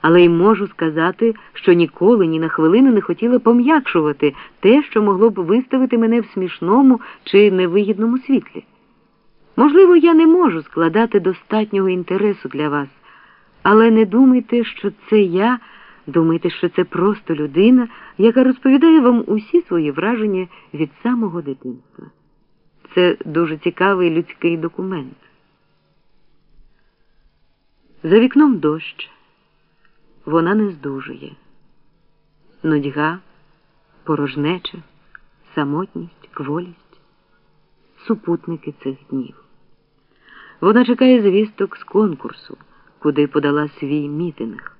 але й можу сказати, що ніколи ні на хвилину не хотіла пом'якшувати те, що могло б виставити мене в смішному чи невигідному світлі. Можливо, я не можу складати достатнього інтересу для вас, але не думайте, що це я, думайте, що це просто людина, яка розповідає вам усі свої враження від самого дитинства. Це дуже цікавий людський документ. За вікном дощ. Вона не здужує. Нудьга, порожнеча, самотність, кволість, супутники цих днів. Вона чекає звісток з конкурсу, куди подала свій мітинг.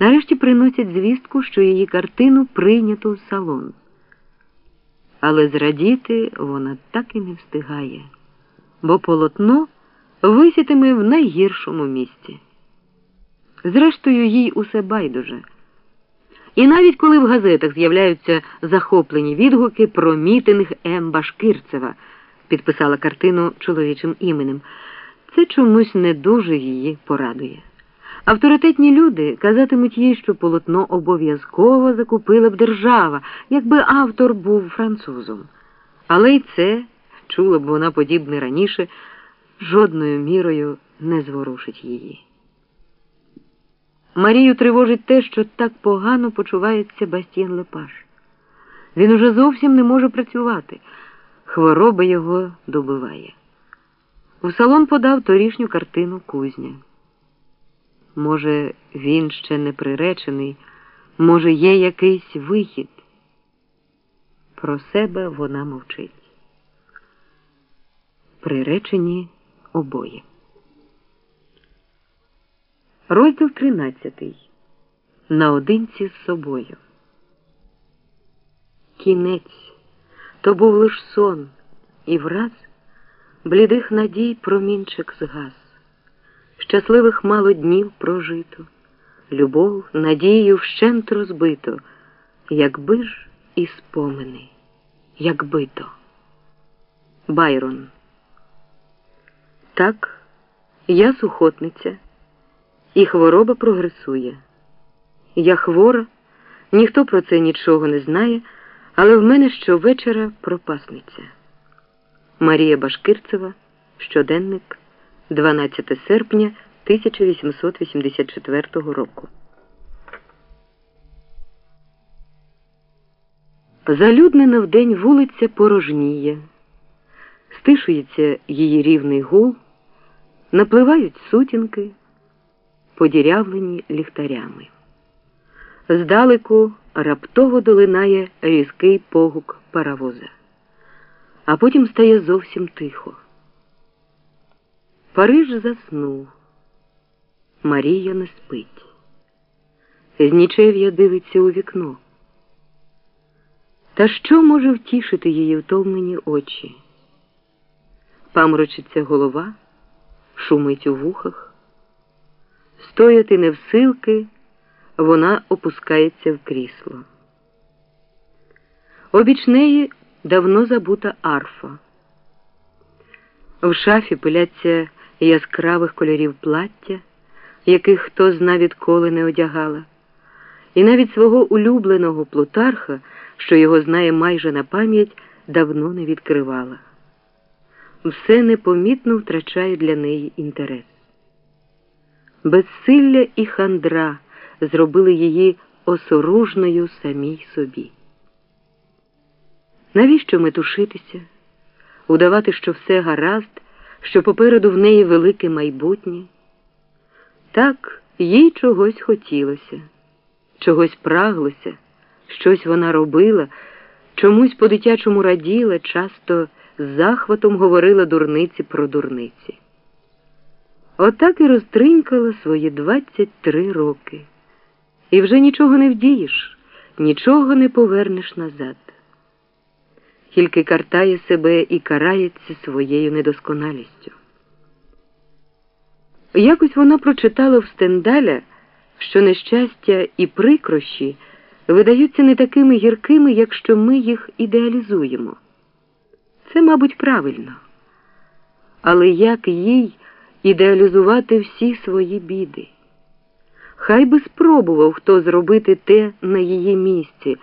Нарешті приносять звістку, що її картину прийнято в салон. Але зрадіти вона так і не встигає, бо полотно висітиме в найгіршому місці. Зрештою, їй усе байдуже. І навіть коли в газетах з'являються захоплені відгуки про мітинг М. Башкирцева, підписала картину чоловічим іменем, це чомусь не дуже її порадує. Авторитетні люди казатимуть їй, що полотно обов'язково закупила б держава, якби автор був французом. Але й це, чула б вона подібне раніше, жодною мірою не зворушить її. Марію тривожить те, що так погано почувається Бастієн Лепаш. Він уже зовсім не може працювати. Хвороба його добиває. У салон подав торішню картину кузня. Може, він ще не приречений, може, є якийсь вихід. Про себе вона мовчить. Приречені обоє. Розділ 13. Наодинці з собою. Кінець то був лиш сон, і враз блідих надій промінчик згас. Щасливих мало днів прожито, любов, надію вщент розбито, якби ж і спомини, якби то. Байрон. Так, я сухотниця і хвороба прогресує. Я хвора, ніхто про це нічого не знає, але в мене щовечора пропасниця. Марія Башкирцева, щоденник, 12 серпня 1884 року. Залюднена вдень вулиця порожніє, стишується її рівний гул, напливають сутінки подірявлені ліхтарями. Здалеку раптово долинає різкий погук паровоза, а потім стає зовсім тихо. Париж заснув. Марія не спить. Знічев'я дивиться у вікно. Та що може втішити її втомлені очі? Памрочиться голова, шумить у вухах. Стояти не в силки, вона опускається в крісло. Обіч неї давно забута арфа. В шафі пиляться яскравих кольорів плаття, яких хто зна відколи не одягала, і навіть свого улюбленого плутарха, що його знає майже на пам'ять, давно не відкривала. Все непомітно втрачає для неї інтерес. Безсилля і хандра зробили її осоружною самій собі. Навіщо метушитися, удавати, що все гаразд, що попереду в неї велике майбутнє? Так, їй чогось хотілося, чогось праглося, щось вона робила, чомусь по дитячому раділа, часто з захватом говорила дурниці про дурниці. Отак і розтринькала свої 23 роки. І вже нічого не вдієш, нічого не повернеш назад. Тільки картає себе і карається своєю недосконалістю. Якось вона прочитала в Стендаля, що нещастя і прикрощі видаються не такими гіркими, якщо ми їх ідеалізуємо. Це, мабуть, правильно. Але як їй ідеалізувати всі свої біди? Хай би спробував хто зробити те на її місці.